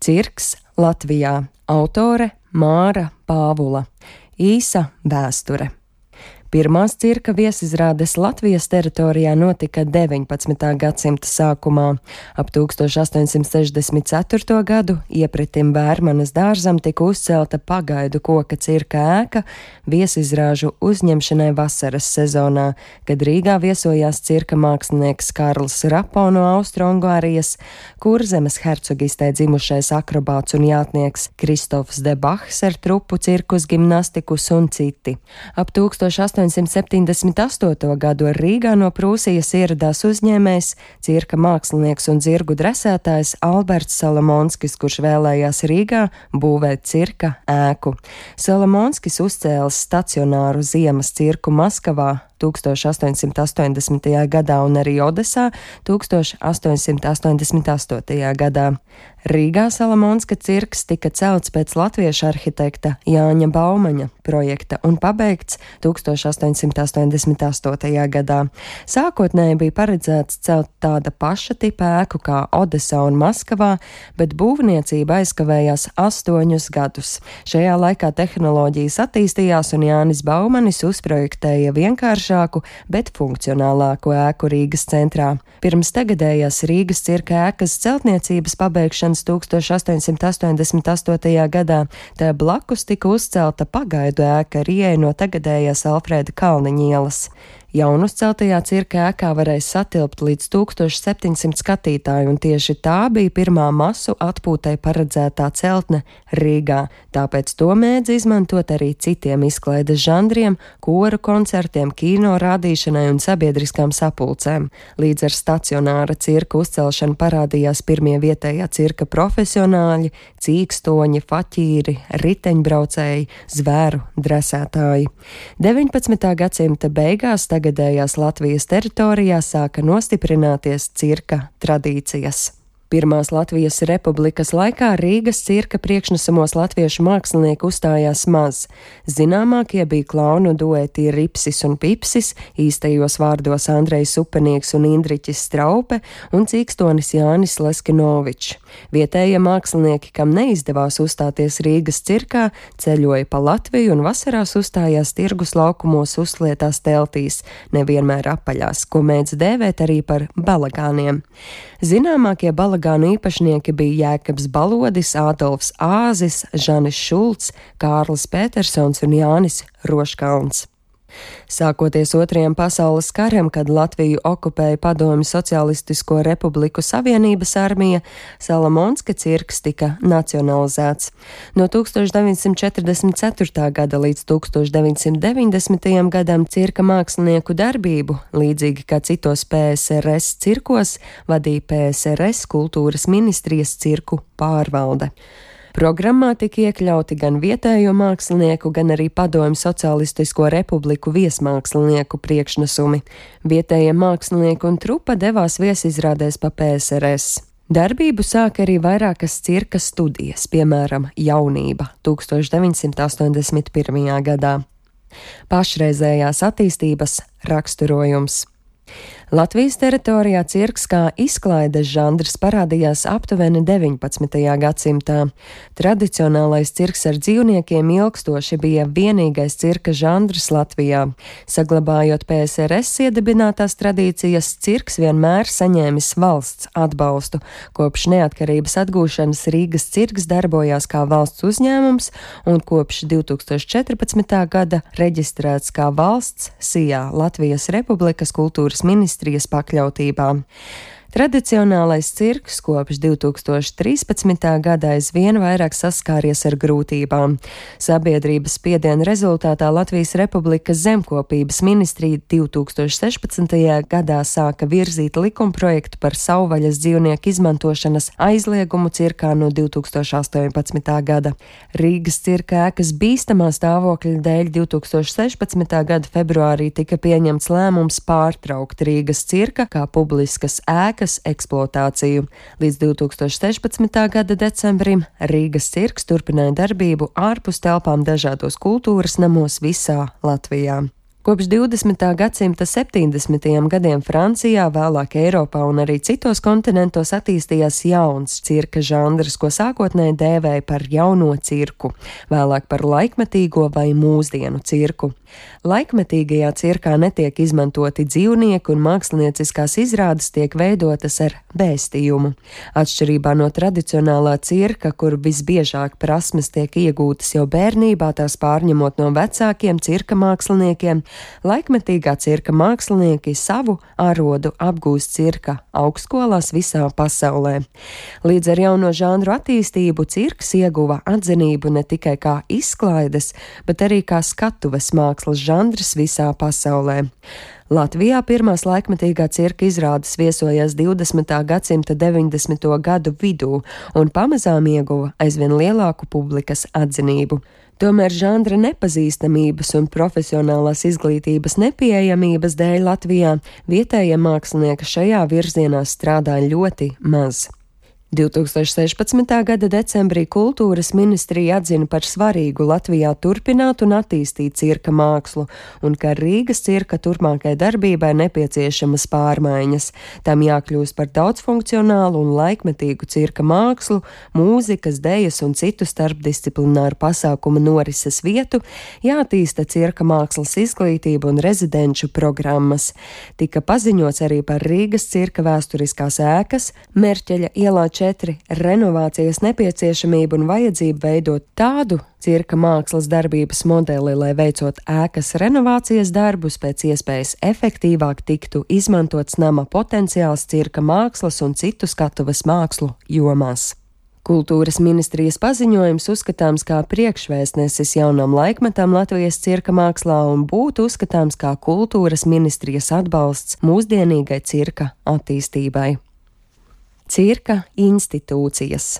Cirks Latvijā autore Māra Pāvula Īsa vēsture. Pirmās cirka viesizrādes Latvijas teritorijā notika 19. gadsimta sākumā. Ap 1864. gadu iepratim Vērmanas dārzam tika uzcelta pagaidu koka cirka ēka viesizrāžu uzņemšanai vasaras sezonā, kad Rīgā viesojās cirka mākslinieks Karls Rapo no Austro-Ungārijas, kurzemes hercogistē dzimušais akrobāts un jātnieks Kristofs de Bachs ar trupu cirkus gimnastikus un citi. Ap 1800 1878. gadu Rīgā no Prūsijas ieradās uzņēmējs, cirka mākslinieks un zirgu dresētājs Alberts Salamonskis, kurš vēlējās Rīgā būvēt cirka ēku. Salamonskis uzcēlis stacionāru ziemas cirku Maskavā 1880. gadā un arī Odesā 1888. gadā. Rīgā Salamonska cirks tika celts pēc latviešu arhitekta Jāņa Baumaņa projekta un pabeigts 1888. gadā. Sākotnēji bija paredzēts celt tāda paša tipa ēku kā Odesā un Maskavā, bet būvniecība aizkavējās astoņus gadus. Šajā laikā tehnoloģijas attīstījās un Jānis Baumanis uzprojektēja vienkārši plašāku, bet funkcionālāku ēku Rīgas centrā. Pirms tagadējās Rīgas cirka ēkas celtniecības pabeigšanas 1888. gadā, tā blakus tika uzcelta pagaidu ēka Rijai no tagadējās Alfrēda Kalniņa ielas. Jaunuzceltajā cirka ēkā varēja satilpt līdz 1700 skatītāju, un tieši tā bija pirmā masu atpūtai paredzētā celtne Rīgā, tāpēc to mēdz izmantot arī citiem izklaides žanriem, koru koncertiem, kino rādīšanai un sabiedriskām sapulcēm. Līdz ar stacionāra cirka uzcelšanu parādījās pirmie vietējā cirka profesionāļi, cīkstoņi, faķīri, riteņbraucēji, zvēru dresētāji. 19. gadsimta beigās tagad tagadējās Latvijas teritorijā sāka nostiprināties cirka tradīcijas. Pirmās Latvijas republikas laikā Rīgas cirka priekšnesamos latviešu mākslinieku uzstājās maz. Zināmākie bija klaunu dueti Ripsis un Pipsis, īstajos vārdos Andrejs Upenieks un Indriķis Straupe un cīkstonis Jānis Leskinovičs. Vietējie mākslinieki, kam neizdevās uzstāties Rīgas cirkā, ceļoja pa Latviju un vasarās uzstājās tirgus laukumos uzslietās teltīs, nevienmēr apaļās, ko mēdz dēvēt arī par balagāniem. Zināmākie balagāni balagānu īpašnieki bija Jēkabs Balodis, Ādolfs Āzis, Žanis Šulcs, Kārlis Petersons un Jānis Roškalns. Sākoties Otrajam pasaules karam, kad Latviju okupēja Padomju Socialistisko Republiku Savienības armija, Salamonska cirks tika nacionalizēts. No 1944. gada līdz 1990. gadam cirka mākslinieku darbību, līdzīgi kā citos PSRS cirkos, vadīja PSRS kultūras ministrijas cirku pārvalde. Programmā tika iekļauti gan vietējo mākslinieku, gan arī padomju Socialistisko republiku viesmākslinieku priekšnesumi. Vietējie mākslinieki un trupa devās viesizrādēs pa PSRS. Darbību sāka arī vairākas cirka studijas, piemēram, Jaunība 1981. gadā. Pašreizējās attīstības raksturojums. Latvijas teritorijā cirks kā izklaides žanrs parādījās aptuveni 19. gadsimtā. Tradicionālais cirks ar dzīvniekiem ilgstoši bija vienīgais cirka žanrs Latvijā. Saglabājot PSRS iedibinātās tradīcijas, cirks vienmēr saņēmis valsts atbalstu. Kopš neatkarības atgūšanas Rīgas cirks darbojās kā valsts uzņēmums un kopš 2014. gada reģistrēts kā valsts SIA Latvijas Republikas kultūras ministrs ministrijas pakļautībā. Tradicionālais cirks kopš 2013. gada aizvien vairāk saskāries ar grūtībām. Sabiedrības spiediena rezultātā Latvijas Republikas zemkopības ministrija 2016. gadā sāka virzīt likumprojektu par savvaļas dzīvnieku izmantošanas aizliegumu cirkā no 2018. gada. Rīgas cirka ēkas bīstamā stāvokļa dēļ 2016. gada februārī tika pieņemts lēmums pārtraukt Rīgas cirka kā publiskas ēkas cirkas eksploatāciju. Līdz 2016. gada decembrim Rīgas cirks turpināja darbību ārpus telpām dažādos kultūras namos visā Latvijā. Kopš 20. gadsimta 70. gadiem Francijā, vēlāk Eiropā un arī citos kontinentos attīstījās jauns cirka žanrs, ko sākotnēji dēvēja par jauno cirku, vēlāk par laikmetīgo vai mūsdienu cirku. Laikmetīgajā cirkā netiek izmantoti dzīvnieki un mākslinieckās izrādes tiek veidotas ar vēstījumu. Atšķirībā no tradicionālā cirka, kur visbiežāk prasmes tiek iegūtas jau bērnībā, tās pārņemot no vecākiem cirka māksliniekiem, Laikmetīgā cirka mākslinieki savu arodu apgūst cirka augstskolās visā pasaulē. Līdz ar jauno žanru attīstību cirks ieguva atzinību ne tikai kā izklaides, bet arī kā skatuves mākslas žanrs visā pasaulē. Latvijā pirmās laikmetīgā cirka izrādes viesojās 20. gadsimta 90. gadu vidū un pamazām ieguva aizvien lielāku publikas atzinību. Tomēr žanra nepazīstamības un profesionālās izglītības nepieejamības dēļ Latvijā vietējie mākslinieki šajā virzienā strādā ļoti maz. 2016. gada decembrī kultūras ministrija atzina par svarīgu Latvijā turpināt un attīstīt cirka mākslu, un ka Rīgas cirka turpmākai darbībai nepieciešamas pārmaiņas. Tam jākļūst par daudzfunkcionālu un laikmetīgu cirka mākslu, mūzikas, dejas un citu starpdisciplināru pasākumu norises vietu, jātīsta cirka mākslas izglītība un rezidenču programmas. Tika paziņots arī par Rīgas cirka vēsturiskās ēkas, Merķeļa ielā 4 renovācijas nepieciešamību un vajadzību veidot tādu cirka mākslas darbības modeli, lai veicot ēkas renovācijas darbus pēc iespējas efektīvāk tiktu izmantots nama potenciāls cirka mākslas un citu skatuves mākslu jomās. Kultūras ministrijas paziņojums uzskatāms kā priekšvēstnesis jaunam laikmetam Latvijas cirka mākslā un būtu uzskatāms kā kultūras ministrijas atbalsts mūsdienīgai cirka attīstībai. Cirka institūcijas.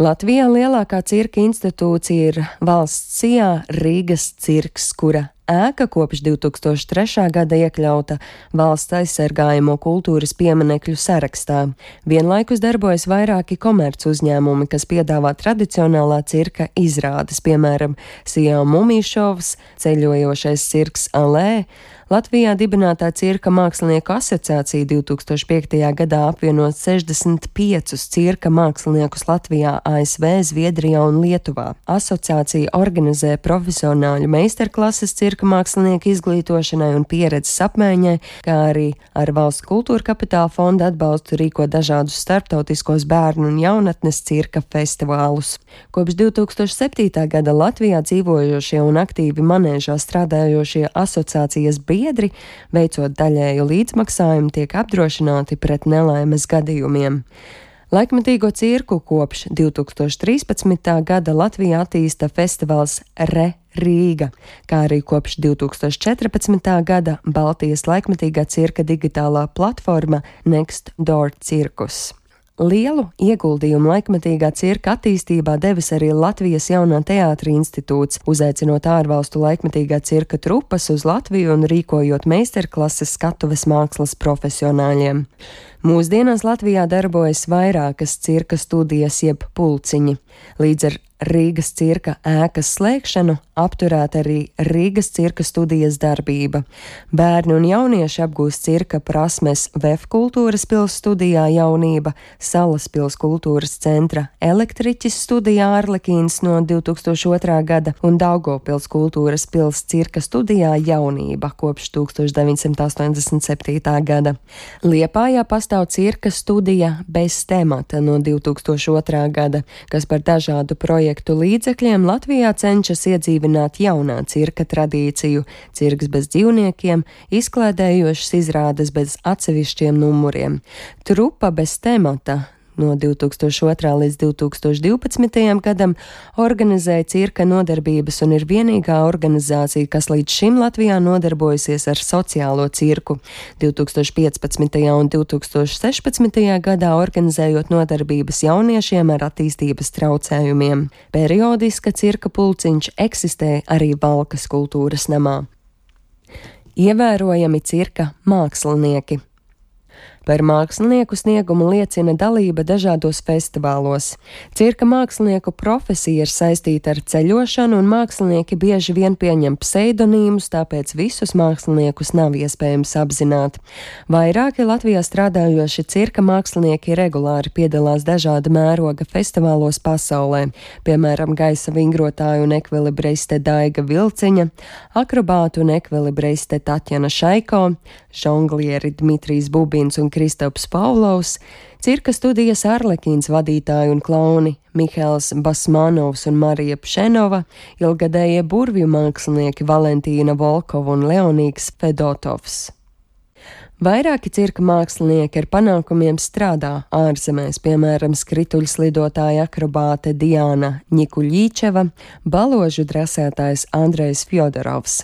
Latvijā lielākā cirka institūcija ir valsts sijā Rīgas cirks, kura ēka kopš 2003. gada iekļauta valsts aizsargājamo kultūras pieminekļu sarakstā. Vienlaikus darbojas vairāki komerc uzņēmumi, kas piedāvā tradicionālā cirka izrādes, piemēram, Sijā Mumīšovs, ceļojošais cirks Alē, Latvijā dibinātā cirka mākslinieku asociācija 2005. gadā apvienot 65 cirka māksliniekus Latvijā, ASV, Zviedrijā un Lietuvā. Asociācija organizē profesionāļu meistarklases cirka mākslinieku izglītošanai un pieredzes apmaiņai, kā arī ar valsts kultūra kapitāla fonda atbalstu rīko dažādus starptautiskos bērnu un jaunatnes cirka festivālus. Kopš 2007. gada Latvijā dzīvojošie un aktīvi manēžā strādājošie asociācijas bija biedri, veicot daļēju līdzmaksājumu, tiek apdrošināti pret nelaimes gadījumiem. Laikmatīgo cirku kopš 2013. gada Latvijā attīsta festivāls Re Rīga, kā arī kopš 2014. gada Baltijas laikmatīgā cirka digitālā platforma Next Door Circus. Lielu ieguldījumu laikmetīgā cirka attīstībā devis arī Latvijas jaunā teātra institūts, uzaicinot ārvalstu laikmetīgā cirka trupas uz Latviju un rīkojot meistarklases skatuves mākslas profesionāļiem. Mūsdienās Latvijā darbojas vairākas cirka studijas jeb pulciņi. Līdz ar Rīgas cirka ēkas slēgšanu apturēta arī Rīgas cirka studijas darbība. Bērni un jaunieši apgūst cirka prasmes VF kultūras pils studijā jaunība, Salas pils kultūras centra elektriķis studijā Arlekīns no 2002. gada un Daugopils kultūras pils cirka studijā jaunība kopš 1987. gada. Liepājā pastāv cirka studija bez temata no 2002. gada, kas par dažādu projektu līdzekļiem Latvijā cenšas iedzīvināt jaunā cirka tradīciju - cirks bez dzīvniekiem, izklēdējošas izrādes bez atsevišķiem numuriem, trupa bez temata, no 2002. līdz 2012. gadam organizēja cirka nodarbības un ir vienīgā organizācija, kas līdz šim Latvijā nodarbojusies ar sociālo cirku. 2015. un 2016. gadā organizējot nodarbības jauniešiem ar attīstības traucējumiem. Periodiska cirka pulciņš eksistē arī Balkas kultūras namā. Ievērojami cirka mākslinieki. Par mākslinieku sniegumu liecina dalība dažādos festivālos. Cirka mākslinieku profesija ir saistīta ar ceļošanu, un mākslinieki bieži vien pieņem pseidonīmus, tāpēc visus māksliniekus nav iespējams apzināt. Vairāki Latvijā strādājoši cirka mākslinieki regulāri piedalās dažāda mēroga festivālos pasaulē, piemēram, gaisa vingrotāju un ekvilibriste Daiga Vilciņa, akrobātu un ekvilibriste Tatjana Šaiko, žonglieri Dmitrijs Bubins un Kristaps Pavlovs, cirka studijas Arlekīns vadītāji un klauni Mihēls Basmanovs un Marija Pšenova, ilgadējie burvju mākslinieki Valentīna Volkova un Leonīks Fedotovs. Vairāki cirka mākslinieki ar panākumiem strādā ārzemēs, piemēram, skrituļslidotāja akrobāte Diana Ņikuļīčeva, baložu drasētājs Andrejs Fjodorovs.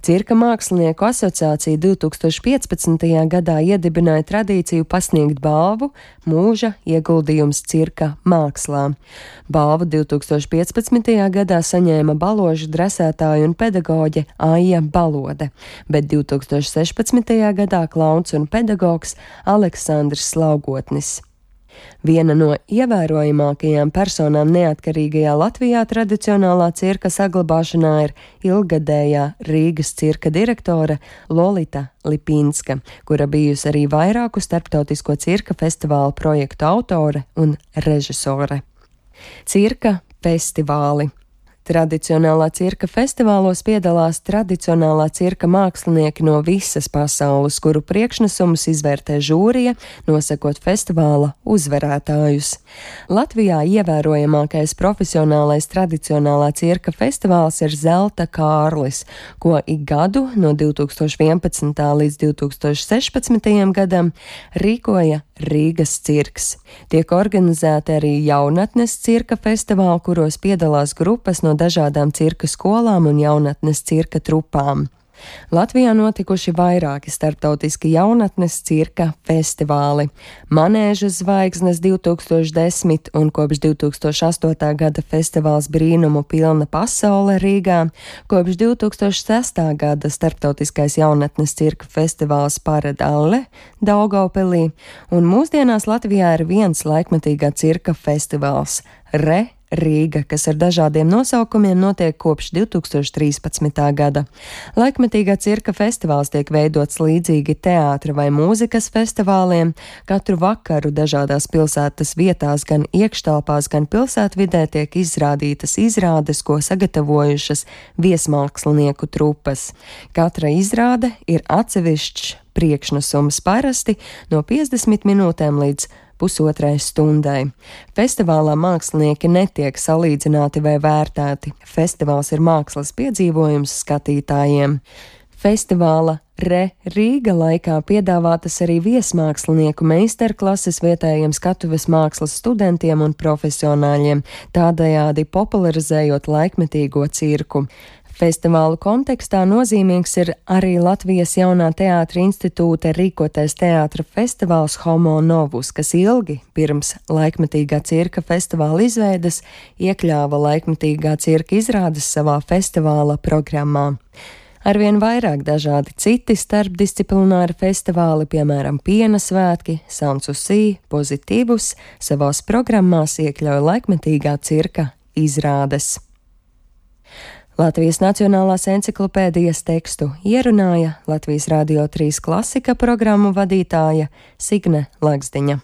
Cirka mākslinieku asociācija 2015. gadā iedibināja tradīciju pasniegt balvu mūža ieguldījums cirka mākslā. Balvu 2015. gadā saņēma baložu dresētāja un pedagoģe Aija Balode, bet 2016. gadā klauns un pedagogs Aleksandrs Slaugotnis. Viena no ievērojamākajām personām neatkarīgajā Latvijā tradicionālā cirka saglabāšanā ir ilgadējā Rīgas cirka direktore Lolita Lipinska, kura bijusi arī vairāku starptautisko cirka festivālu projektu autore un režisore. Cirka festivāli Tradicionālā cirka festivālos piedalās tradicionālā cirka mākslinieki no visas pasaules, kuru priekšnesumus izvērtē žūrija, nosakot festivāla uzvarētājus. Latvijā ievērojamākais profesionālais tradicionālā cirka festivāls ir Zelta Kārlis, ko ik gadu no 2011. līdz 2016. gadam rīkoja Rīgas cirks. Tiek organizēti arī jaunatnes cirka festivāli, kuros piedalās grupas no dažādām cirka skolām un jaunatnes cirka trupām. Latvijā notikuši vairāki starptautiski jaunatnes cirka festivāli - Manēžas zvaigznes 2010 un kopš 2008. gada festivāls Brīnumu pilna pasaule Rīgā, kopš 2006. gada starptautiskais jaunatnes cirka festivāls Paradalle Daugaupelī, un mūsdienās Latvijā ir viens laikmetīgā cirka festivāls - Re Rīga, kas ar dažādiem nosaukumiem notiek kopš 2013. gada. Laikmetīgā cirka festivāls tiek veidots līdzīgi teātra vai mūzikas festivāliem. Katru vakaru dažādās pilsētas vietās, gan iekštelpās, gan pilsētvidē tiek izrādītas izrādes, ko sagatavojušas viesmākslinieku trupas. Katra izrāde ir atsevišķs priekšnesums parasti no 50 minūtēm līdz pusotrai stundai. Festivālā mākslinieki netiek salīdzināti vai vērtēti. Festivāls ir mākslas piedzīvojums skatītājiem. Festivāla Re Rīga laikā piedāvātas arī viesmākslinieku meistarklases vietējiem skatuves mākslas studentiem un profesionāļiem, tādējādi popularizējot laikmetīgo cirku. Festivālu kontekstā nozīmīgs ir arī Latvijas jaunā teātra institūta rīkotais teātra festivāls Homo Novus, kas ilgi pirms laikmetīgā cirka festivāla izveidas iekļāva laikmetīgā cirka izrādes savā festivāla programmā. Arvien vairāk dažādi citi starpdisciplināri festivāli, piemēram, Piena svētki, Sansusī, Pozitīvus, savās programmās iekļauj laikmetīgā cirka izrādes. Latvijas Nacionālās encyklopēdijas tekstu ierunāja Latvijas Rādio 3 klasika programmu vadītāja Signe Lagzdiņa.